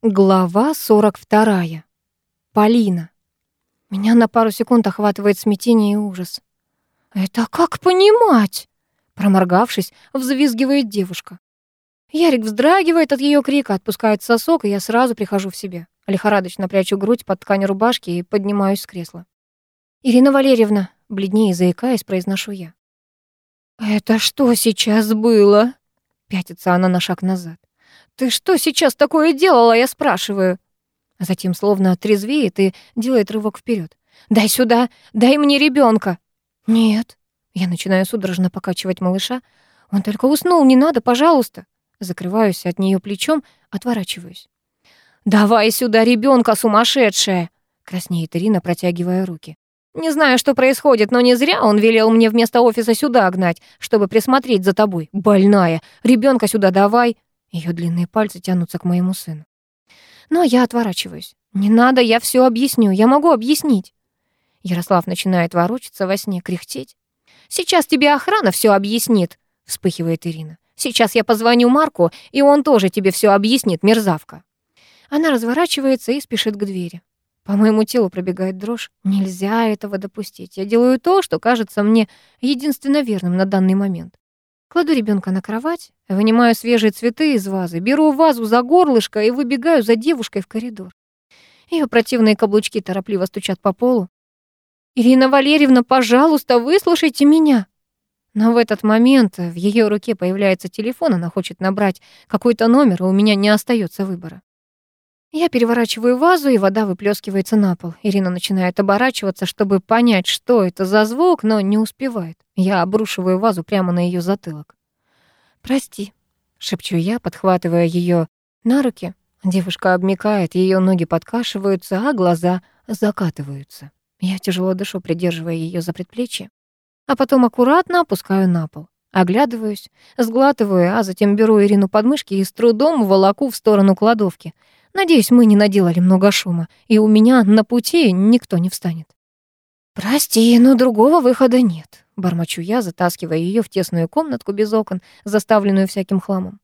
Глава 42. Полина. Меня на пару секунд охватывает смятение и ужас. «Это как понимать?» Проморгавшись, взвизгивает девушка. Ярик вздрагивает от ее крика, отпускает сосок, и я сразу прихожу в себя. Лихорадочно прячу грудь под ткань рубашки и поднимаюсь с кресла. «Ирина Валерьевна», бледнее заикаясь, произношу я. «Это что сейчас было?» Пятится она на шаг назад. «Ты что сейчас такое делала, я спрашиваю?» А затем, словно отрезвеет и делает рывок вперед. «Дай сюда! Дай мне ребенка. «Нет». Я начинаю судорожно покачивать малыша. «Он только уснул, не надо, пожалуйста!» Закрываюсь от нее плечом, отворачиваюсь. «Давай сюда ребенка, сумасшедшая!» Краснеет Ирина, протягивая руки. «Не знаю, что происходит, но не зря он велел мне вместо офиса сюда гнать, чтобы присмотреть за тобой. Больная! Ребенка сюда давай!» Ее длинные пальцы тянутся к моему сыну. Но я отворачиваюсь. «Не надо, я все объясню, я могу объяснить». Ярослав начинает ворочаться во сне, кряхтеть. «Сейчас тебе охрана все объяснит», — вспыхивает Ирина. «Сейчас я позвоню Марку, и он тоже тебе все объяснит, мерзавка». Она разворачивается и спешит к двери. По моему телу пробегает дрожь. Нельзя этого допустить. Я делаю то, что кажется мне единственно верным на данный момент. Кладу ребенка на кровать, вынимаю свежие цветы из вазы, беру вазу за горлышко и выбегаю за девушкой в коридор. Ее противные каблучки торопливо стучат по полу. «Ирина Валерьевна, пожалуйста, выслушайте меня!» Но в этот момент в ее руке появляется телефон, она хочет набрать какой-то номер, и у меня не остается выбора. Я переворачиваю вазу, и вода выплескивается на пол. Ирина начинает оборачиваться, чтобы понять, что это за звук, но не успевает. Я обрушиваю вазу прямо на ее затылок. «Прости», — шепчу я, подхватывая ее на руки. Девушка обмикает, ее ноги подкашиваются, а глаза закатываются. Я тяжело дышу, придерживая ее за предплечье, а потом аккуратно опускаю на пол. Оглядываюсь, сглатываю, а затем беру Ирину под мышки и с трудом волоку в сторону кладовки — Надеюсь, мы не наделали много шума, и у меня на пути никто не встанет. «Прости, но другого выхода нет», — бормочу я, затаскивая ее в тесную комнатку без окон, заставленную всяким хламом.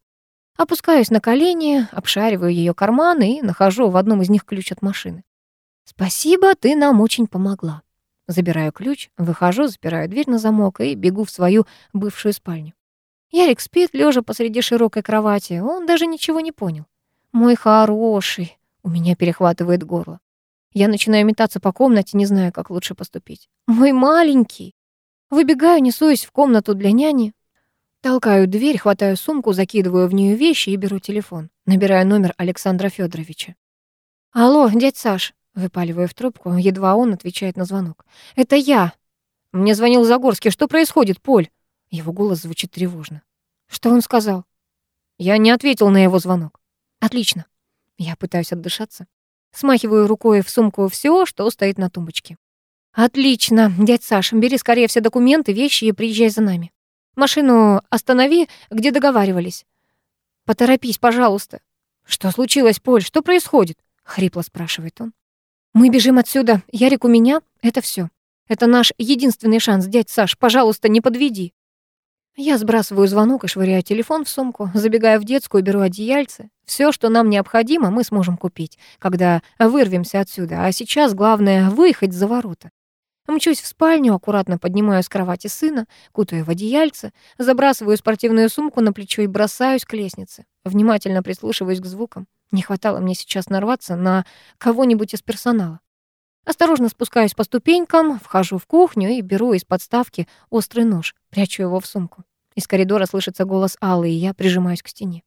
Опускаюсь на колени, обшариваю ее карманы и нахожу в одном из них ключ от машины. «Спасибо, ты нам очень помогла». Забираю ключ, выхожу, запираю дверь на замок и бегу в свою бывшую спальню. Ярик спит, лежа посреди широкой кровати. Он даже ничего не понял. «Мой хороший!» У меня перехватывает горло. Я начинаю метаться по комнате, не зная, как лучше поступить. «Мой маленький!» Выбегаю, несусь в комнату для няни. Толкаю дверь, хватаю сумку, закидываю в нее вещи и беру телефон. Набираю номер Александра Федоровича. «Алло, дядь Саш!» Выпаливаю в трубку, едва он отвечает на звонок. «Это я!» «Мне звонил Загорский. Что происходит, Поль?» Его голос звучит тревожно. «Что он сказал?» Я не ответил на его звонок. Отлично. Я пытаюсь отдышаться. Смахиваю рукой в сумку все, что стоит на тумбочке. Отлично. Дядь Саш, бери скорее все документы, вещи и приезжай за нами. Машину останови, где договаривались. Поторопись, пожалуйста. Что случилось, Поль? Что происходит? Хрипло спрашивает он. Мы бежим отсюда. Ярик у меня. Это все. Это наш единственный шанс, дядь Саш. Пожалуйста, не подведи. Я сбрасываю звонок и швыряю телефон в сумку, забегаю в детскую, беру одеяльце. Все, что нам необходимо, мы сможем купить, когда вырвемся отсюда. А сейчас главное — выехать за ворота. Мчусь в спальню, аккуратно поднимаю с кровати сына, кутаю в одеяльце, забрасываю спортивную сумку на плечо и бросаюсь к лестнице. Внимательно прислушиваюсь к звукам. Не хватало мне сейчас нарваться на кого-нибудь из персонала. Осторожно спускаюсь по ступенькам, вхожу в кухню и беру из подставки острый нож, прячу его в сумку. Из коридора слышится голос Аллы, и я прижимаюсь к стене.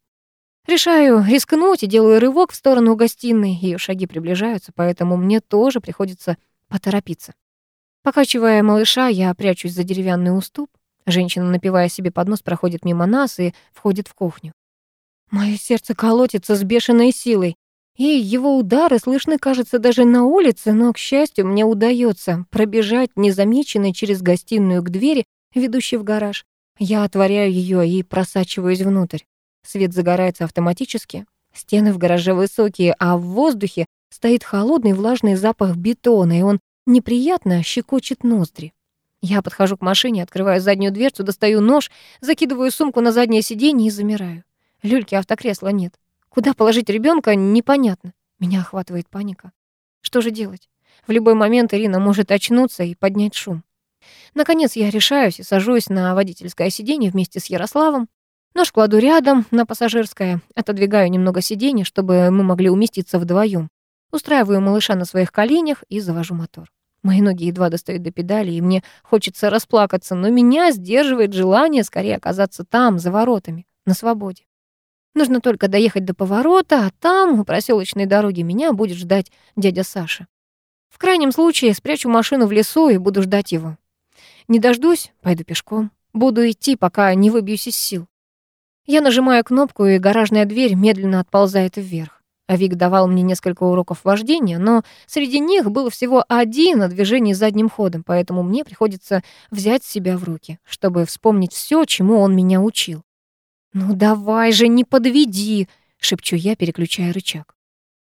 Решаю рискнуть и делаю рывок в сторону гостиной. Ее шаги приближаются, поэтому мне тоже приходится поторопиться. Покачивая малыша, я прячусь за деревянный уступ. Женщина, напивая себе под нос, проходит мимо нас и входит в кухню. Мое сердце колотится с бешеной силой и его удары слышны, кажется, даже на улице, но, к счастью, мне удается пробежать незамеченной через гостиную к двери, ведущей в гараж. Я отворяю ее и просачиваюсь внутрь. Свет загорается автоматически. Стены в гараже высокие, а в воздухе стоит холодный влажный запах бетона, и он неприятно щекочет ноздри. Я подхожу к машине, открываю заднюю дверцу, достаю нож, закидываю сумку на заднее сиденье и замираю. Люльки автокресла нет. Куда положить ребенка, непонятно. Меня охватывает паника. Что же делать? В любой момент Ирина может очнуться и поднять шум. Наконец я решаюсь и сажусь на водительское сиденье вместе с Ярославом. Нож кладу рядом на пассажирское, отодвигаю немного сиденья, чтобы мы могли уместиться вдвоем. Устраиваю малыша на своих коленях и завожу мотор. Мои ноги едва достают до педали, и мне хочется расплакаться, но меня сдерживает желание скорее оказаться там, за воротами, на свободе. Нужно только доехать до поворота, а там, у проселочной дороги, меня будет ждать дядя Саша. В крайнем случае спрячу машину в лесу и буду ждать его. Не дождусь, пойду пешком. Буду идти, пока не выбьюсь из сил. Я нажимаю кнопку, и гаражная дверь медленно отползает вверх. А Вик давал мне несколько уроков вождения, но среди них был всего один о движении задним ходом, поэтому мне приходится взять себя в руки, чтобы вспомнить все, чему он меня учил. «Ну давай же, не подведи!» — шепчу я, переключая рычаг.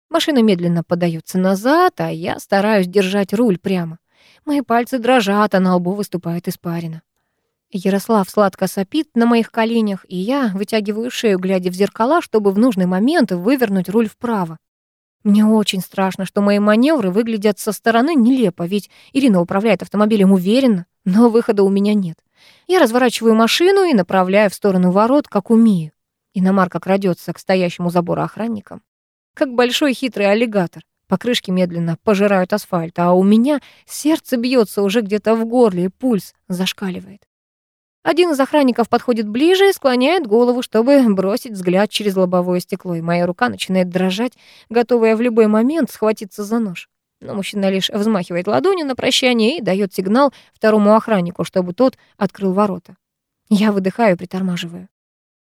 Машина медленно подается назад, а я стараюсь держать руль прямо. Мои пальцы дрожат, а на лбу выступает испарина. Ярослав сладко сопит на моих коленях, и я вытягиваю шею, глядя в зеркала, чтобы в нужный момент вывернуть руль вправо. Мне очень страшно, что мои маневры выглядят со стороны нелепо, ведь Ирина управляет автомобилем уверенно, но выхода у меня нет. Я разворачиваю машину и направляю в сторону ворот, как умею. Иномарка крадется к стоящему забору охранникам. Как большой хитрый аллигатор. Покрышки медленно пожирают асфальт, а у меня сердце бьется уже где-то в горле, и пульс зашкаливает. Один из охранников подходит ближе и склоняет голову, чтобы бросить взгляд через лобовое стекло, и моя рука начинает дрожать, готовая в любой момент схватиться за нож. Но мужчина лишь взмахивает ладонью на прощание и дает сигнал второму охраннику, чтобы тот открыл ворота. Я выдыхаю притормаживаю.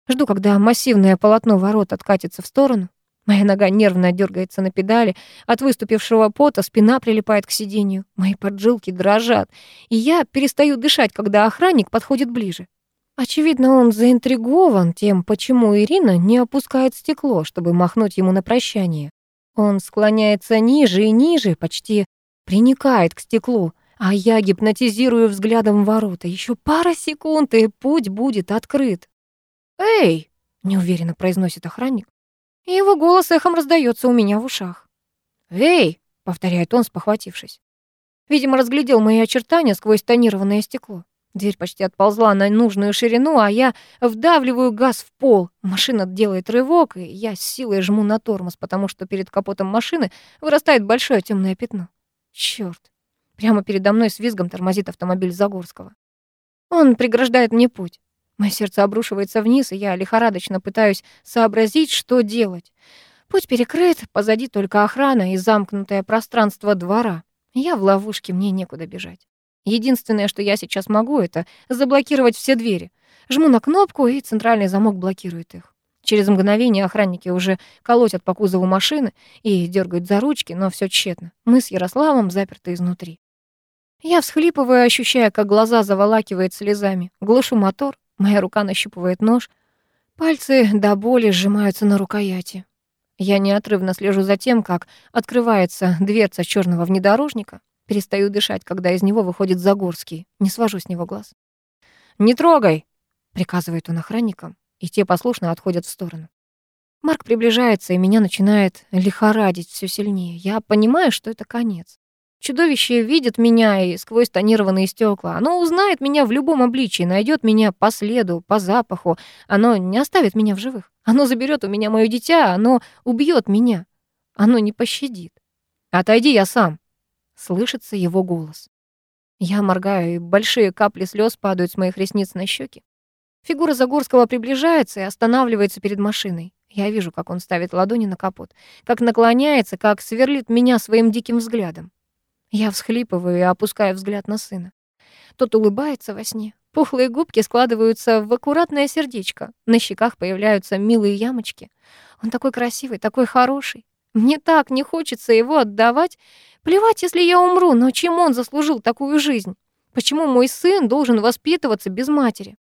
Жду, когда массивное полотно ворот откатится в сторону. Моя нога нервно дергается на педали, от выступившего пота спина прилипает к сиденью, мои поджилки дрожат, и я перестаю дышать, когда охранник подходит ближе. Очевидно, он заинтригован тем, почему Ирина не опускает стекло, чтобы махнуть ему на прощание. Он склоняется ниже и ниже, почти приникает к стеклу, а я гипнотизирую взглядом ворота. Еще пара секунд, и путь будет открыт. «Эй!» — неуверенно произносит охранник и его голос эхом раздается у меня в ушах. «Эй!» — повторяет он, спохватившись. Видимо, разглядел мои очертания сквозь тонированное стекло. Дверь почти отползла на нужную ширину, а я вдавливаю газ в пол. Машина делает рывок, и я с силой жму на тормоз, потому что перед капотом машины вырастает большое темное пятно. Чёрт. Прямо передо мной с визгом тормозит автомобиль Загорского. Он преграждает мне путь. Мое сердце обрушивается вниз, и я лихорадочно пытаюсь сообразить, что делать. Путь перекрыт, позади только охрана и замкнутое пространство двора. Я в ловушке, мне некуда бежать. Единственное, что я сейчас могу, это заблокировать все двери. Жму на кнопку, и центральный замок блокирует их. Через мгновение охранники уже колотят по кузову машины и дергают за ручки, но все тщетно. Мы с Ярославом заперты изнутри. Я всхлипываю, ощущая, как глаза заволакивает слезами. Глушу мотор, Моя рука нащупывает нож. Пальцы до боли сжимаются на рукояти. Я неотрывно слежу за тем, как открывается дверца черного внедорожника. Перестаю дышать, когда из него выходит Загорский. Не свожу с него глаз. «Не трогай!» — приказывает он охранникам, и те послушно отходят в сторону. Марк приближается, и меня начинает лихорадить все сильнее. Я понимаю, что это конец. Чудовище видит меня и сквозь тонированные стекла. Оно узнает меня в любом обличии, найдет меня по следу, по запаху. Оно не оставит меня в живых. Оно заберет у меня мое дитя, оно убьет меня. Оно не пощадит. «Отойди, я сам!» Слышится его голос. Я моргаю, и большие капли слез падают с моих ресниц на щеки. Фигура Загорского приближается и останавливается перед машиной. Я вижу, как он ставит ладони на капот, как наклоняется, как сверлит меня своим диким взглядом. Я всхлипываю и опускаю взгляд на сына. Тот улыбается во сне. Пухлые губки складываются в аккуратное сердечко. На щеках появляются милые ямочки. Он такой красивый, такой хороший. Мне так не хочется его отдавать. Плевать, если я умру, но чем он заслужил такую жизнь? Почему мой сын должен воспитываться без матери?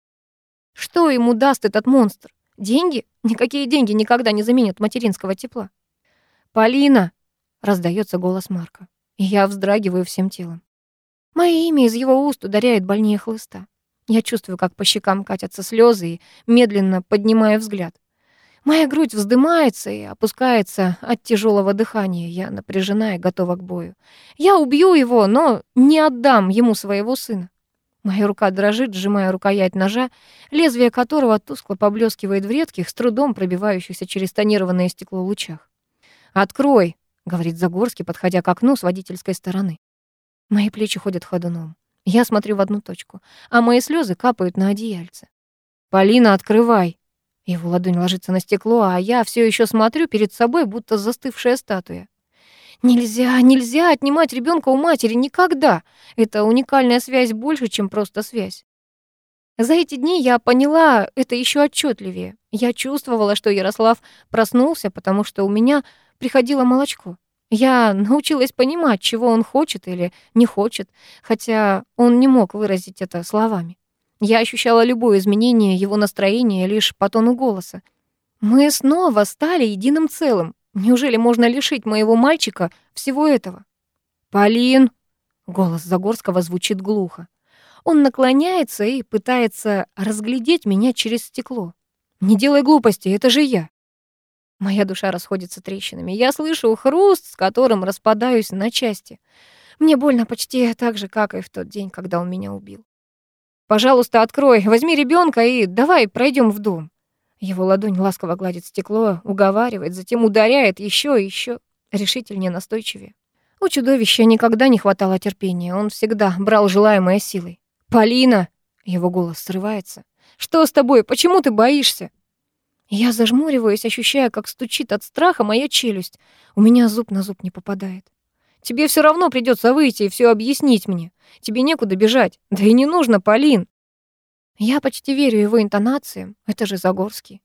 Что ему даст этот монстр? Деньги? Никакие деньги никогда не заменят материнского тепла. «Полина!» — раздается голос Марка я вздрагиваю всем телом. Мое имя из его уст ударяет больнее хлыста. Я чувствую, как по щекам катятся слезы и медленно поднимаю взгляд. Моя грудь вздымается и опускается от тяжелого дыхания. Я напряжена и готова к бою. Я убью его, но не отдам ему своего сына. Моя рука дрожит, сжимая рукоять ножа, лезвие которого тускло поблескивает в редких, с трудом пробивающихся через тонированное стекло лучах. «Открой!» — говорит Загорский, подходя к окну с водительской стороны. Мои плечи ходят ходуном. Я смотрю в одну точку, а мои слезы капают на одеяльце. «Полина, открывай!» Его ладонь ложится на стекло, а я все еще смотрю перед собой, будто застывшая статуя. Нельзя, нельзя отнимать ребенка у матери никогда. Это уникальная связь больше, чем просто связь. За эти дни я поняла это еще отчетливее. Я чувствовала, что Ярослав проснулся, потому что у меня приходило молочко. Я научилась понимать, чего он хочет или не хочет, хотя он не мог выразить это словами. Я ощущала любое изменение его настроения лишь по тону голоса. Мы снова стали единым целым, Неужели можно лишить моего мальчика всего этого? «Полин!» — голос Загорского звучит глухо. Он наклоняется и пытается разглядеть меня через стекло. «Не делай глупости, это же я!» Моя душа расходится трещинами. Я слышу хруст, с которым распадаюсь на части. Мне больно почти так же, как и в тот день, когда он меня убил. «Пожалуйста, открой, возьми ребенка и давай пройдем в дом». Его ладонь ласково гладит стекло, уговаривает, затем ударяет еще и еще, решительнее, настойчивее. У чудовища никогда не хватало терпения, он всегда брал желаемое силой. «Полина!» — его голос срывается. «Что с тобой? Почему ты боишься?» Я зажмуриваюсь, ощущая, как стучит от страха моя челюсть. У меня зуб на зуб не попадает. «Тебе все равно придется выйти и все объяснить мне. Тебе некуда бежать. Да и не нужно, Полин!» Я почти верю его интонациям, это же Загорский.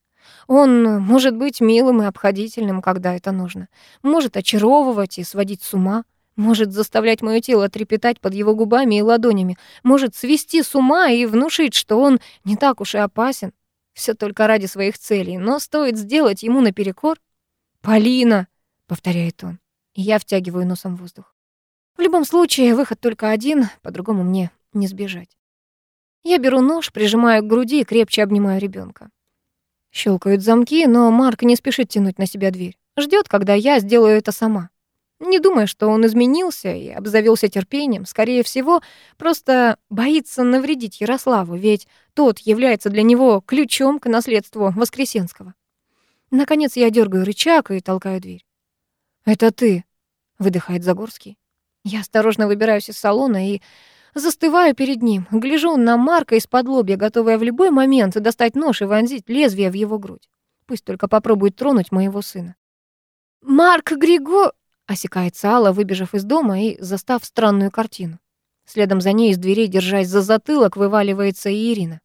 Он может быть милым и обходительным, когда это нужно. Может очаровывать и сводить с ума. Может заставлять мое тело трепетать под его губами и ладонями. Может свести с ума и внушить, что он не так уж и опасен. Все только ради своих целей. Но стоит сделать ему наперекор. «Полина!» — повторяет он. И я втягиваю носом воздух. В любом случае, выход только один, по-другому мне не сбежать. Я беру нож, прижимаю к груди и крепче обнимаю ребенка. Щелкают замки, но Марк не спешит тянуть на себя дверь. Ждет, когда я сделаю это сама. Не думая, что он изменился и обзавелся терпением, скорее всего, просто боится навредить Ярославу, ведь тот является для него ключом к наследству Воскресенского. Наконец я дергаю рычаг и толкаю дверь. «Это ты», — выдыхает Загорский. Я осторожно выбираюсь из салона и Застываю перед ним, гляжу на Марка из-под лобья, готовая в любой момент достать нож и вонзить лезвие в его грудь. Пусть только попробует тронуть моего сына. «Марк Григо...» — осекается Алла, выбежав из дома и застав странную картину. Следом за ней из дверей, держась за затылок, вываливается и Ирина.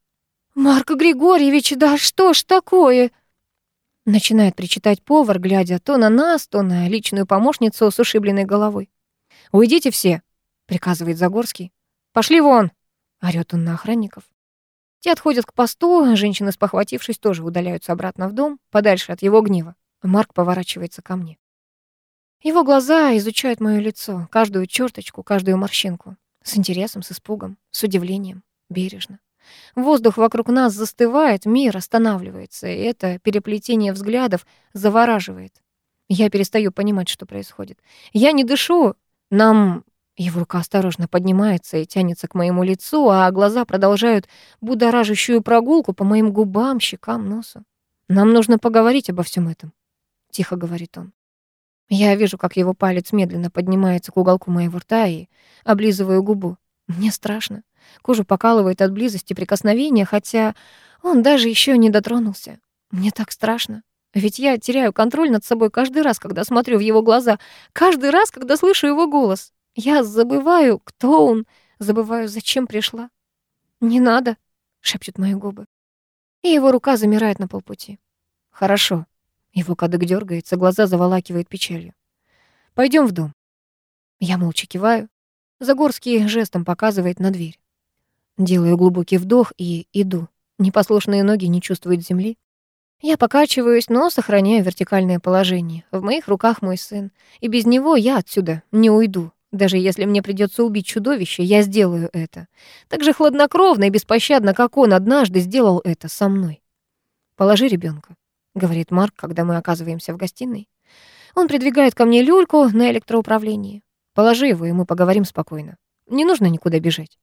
«Марк Григорьевич, да что ж такое?» Начинает причитать повар, глядя то на нас, то на личную помощницу с ушибленной головой. «Уйдите все», — приказывает Загорский. «Пошли вон!» — орёт он на охранников. Те отходят к посту, женщины, спохватившись, тоже удаляются обратно в дом, подальше от его гнева. Марк поворачивается ко мне. Его глаза изучают моё лицо, каждую черточку, каждую морщинку. С интересом, с испугом, с удивлением, бережно. Воздух вокруг нас застывает, мир останавливается, и это переплетение взглядов завораживает. Я перестаю понимать, что происходит. Я не дышу, нам его рука осторожно поднимается и тянется к моему лицу, а глаза продолжают будоражащую прогулку по моим губам, щекам, носу. «Нам нужно поговорить обо всем этом», — тихо говорит он. Я вижу, как его палец медленно поднимается к уголку моего рта и облизываю губу. Мне страшно. Кожу покалывает от близости прикосновения, хотя он даже еще не дотронулся. Мне так страшно. Ведь я теряю контроль над собой каждый раз, когда смотрю в его глаза, каждый раз, когда слышу его голос. Я забываю, кто он, забываю, зачем пришла. «Не надо», — шепчут мои губы. И его рука замирает на полпути. «Хорошо». Его кадык дергается, глаза заволакивает печалью. Пойдем в дом». Я молча киваю. Загорский жестом показывает на дверь. Делаю глубокий вдох и иду. Непослушные ноги не чувствуют земли. Я покачиваюсь, но сохраняю вертикальное положение. В моих руках мой сын. И без него я отсюда не уйду. Даже если мне придется убить чудовище, я сделаю это. Так же хладнокровно и беспощадно, как он однажды сделал это со мной. Положи ребенка, — говорит Марк, когда мы оказываемся в гостиной. Он придвигает ко мне люльку на электроуправлении. Положи его, и мы поговорим спокойно. Не нужно никуда бежать.